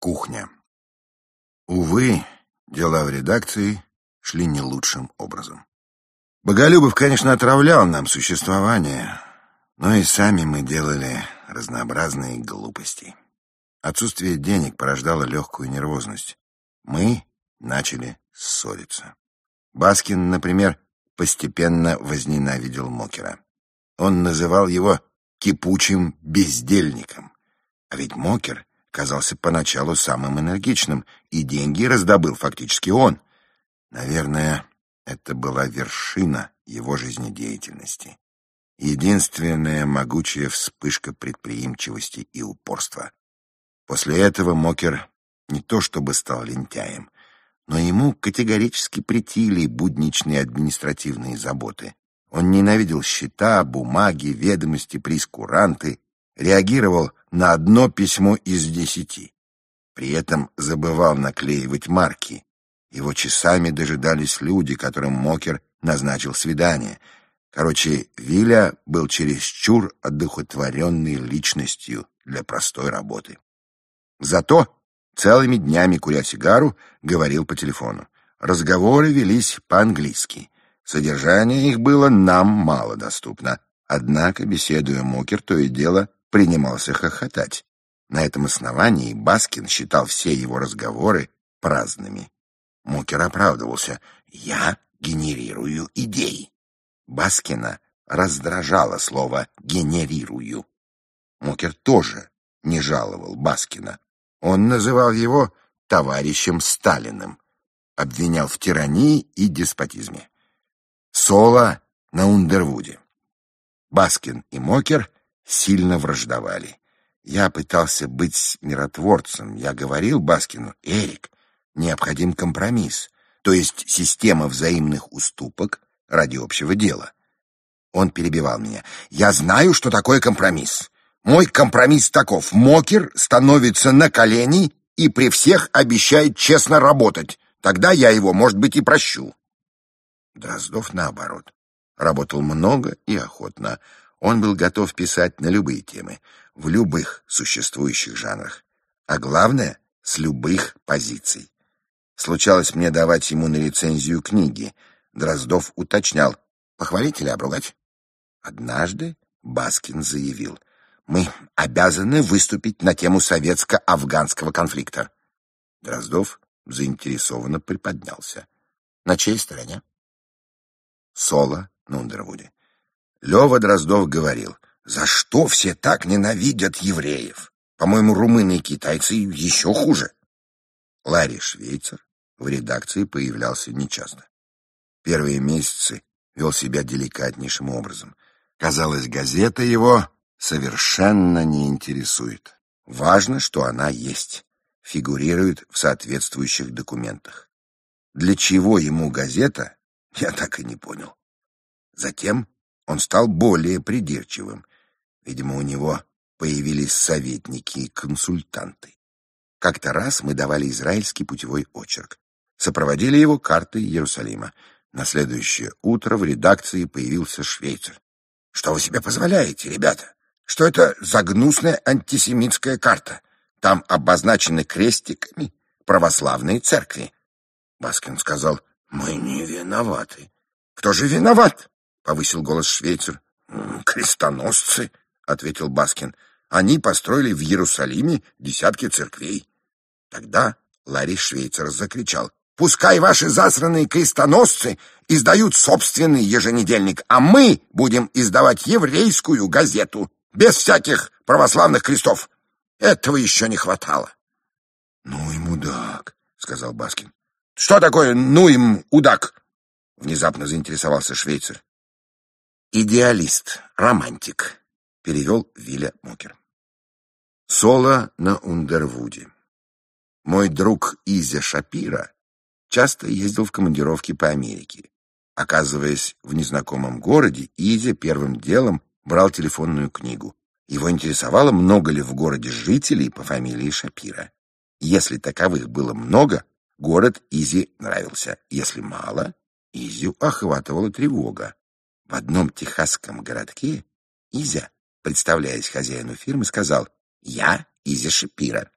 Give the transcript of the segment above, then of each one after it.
Кухня. Увы, дела в редакции шли не лучшим образом. Боголюбов, конечно, отравлял нам существование, но и сами мы делали разнообразные глупости. Отсутствие денег порождало легкую нервозность. Мы начали ссориться. Баскин, например, постепенно возненавидел Мокера. Он называл его кипучим бездельником. А ведь Мокер казался поначалу самым энергичным, и деньги раздобыл фактически он. Наверное, это была вершина его жизнедеятельности. Единственная могучая вспышка предприимчивости и упорства. После этого Мокер не то чтобы стал лентяем, но ему категорически претили будничные административные заботы. Он ненавидел счета, бумаги, ведомости, прескуранты, реагировал на одно письмо из десяти. При этом забывал наклеивать марки. Его часами дожидались люди, которым Мокер назначил свидание. Короче, Виля был чересчур одухотворенной личностью для простой работы. Зато целыми днями, куря сигару, говорил по телефону. Разговоры велись по-английски. Содержание их было нам мало доступно. Однако, беседуя Мокер, то и дело принимался хохотать. На этом основании Баскин считал все его разговоры праздными. Мокер оправдывался. «Я генерирую идеи». Баскина раздражало слово «генерирую». Мокер тоже не жаловал Баскина. Он называл его товарищем Сталиным, обвинял в тирании и деспотизме. Соло на Ундервуде. Баскин и Мокер сильно враждовали. Я пытался быть миротворцем. Я говорил Баскину, Эрик, необходим компромисс, то есть система взаимных уступок ради общего дела. Он перебивал меня. Я знаю, что такое компромисс. Мой компромисс таков. Мокер становится на колени и при всех обещает честно работать. Тогда я его, может быть, и прощу. Дроздов, наоборот, работал много и охотно. Он был готов писать на любые темы, в любых существующих жанрах, а главное — с любых позиций. Случалось мне давать ему на рецензию книги. Дроздов уточнял, похвалить или обругать. Однажды Баскин заявил, мы обязаны выступить на тему советско-афганского конфликта. Дроздов заинтересованно приподнялся. На чьей стороне? Соло на Ундервуде. Лева Дроздов говорил, за что все так ненавидят евреев? По-моему, румыны и китайцы еще хуже. Ларри Швейцер в редакции появлялся нечасто. Первые месяцы вел себя деликатнейшим образом. Казалось, газета его совершенно не интересует. Важно, что она есть, фигурирует в соответствующих документах. Для чего ему газета, я так и не понял. Затем он стал более придирчивым. Видимо, у него появились советники и консультанты. Как-то раз мы давали израильский путевой очерк. Сопроводили его картой Иерусалима. На следующее утро в редакции появился швейцар. «Что вы себе позволяете, ребята? Что это за гнусная антисемитская карта? Там обозначены крестиками православные церкви». Баскин сказал, «Мы не виноваты». «Кто же виноват?» — повысил голос швейцар. «Крестоносцы», — ответил Баскин. «Они построили в Иерусалиме десятки церквей». Тогда Ларри Швейцер закричал. «Пускай ваши засранные крестоносцы издают собственный еженедельник, а мы будем издавать еврейскую газету, без всяких православных крестов. Этого еще не хватало». «Ну и мудак», — сказал Баскин. «Что такое «ну им удак»?» — внезапно заинтересовался швейцар. «Идеалист, романтик», — перевел Виля Мокер. Соло на Ундервуде. Мой друг Изя Шапира часто ездил в командировки по Америке. Оказываясь в незнакомом городе, Изя первым делом брал телефонную книгу. Его интересовало, много ли в городе жителей по фамилии Шапира. Если таковых было много, город Изи нравился. Если мало, Изю охватывала тревога. В одном техасском городке Изя, представляясь хозяину фирмы, сказал «Я Изя Шапира».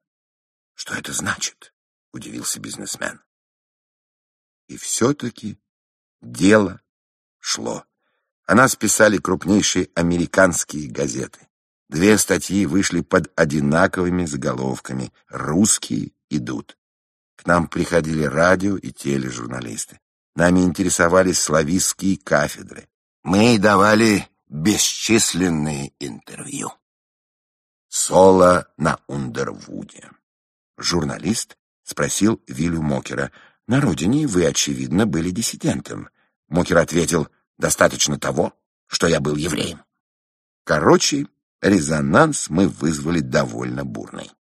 Что это значит? Удивился бизнесмен. И все-таки дело шло. О нас писали крупнейшие американские газеты. Две статьи вышли под одинаковыми заголовками «Русские идут». К нам приходили радио и тележурналисты. Нами интересовались славистские кафедры. Мы давали бесчисленные интервью. Соло на Ундервуде. Журналист спросил Вилю Мокера, «На родине вы, очевидно, были диссидентом». Мокер ответил, «Достаточно того, что я был евреем». Короче, резонанс мы вызвали довольно бурный.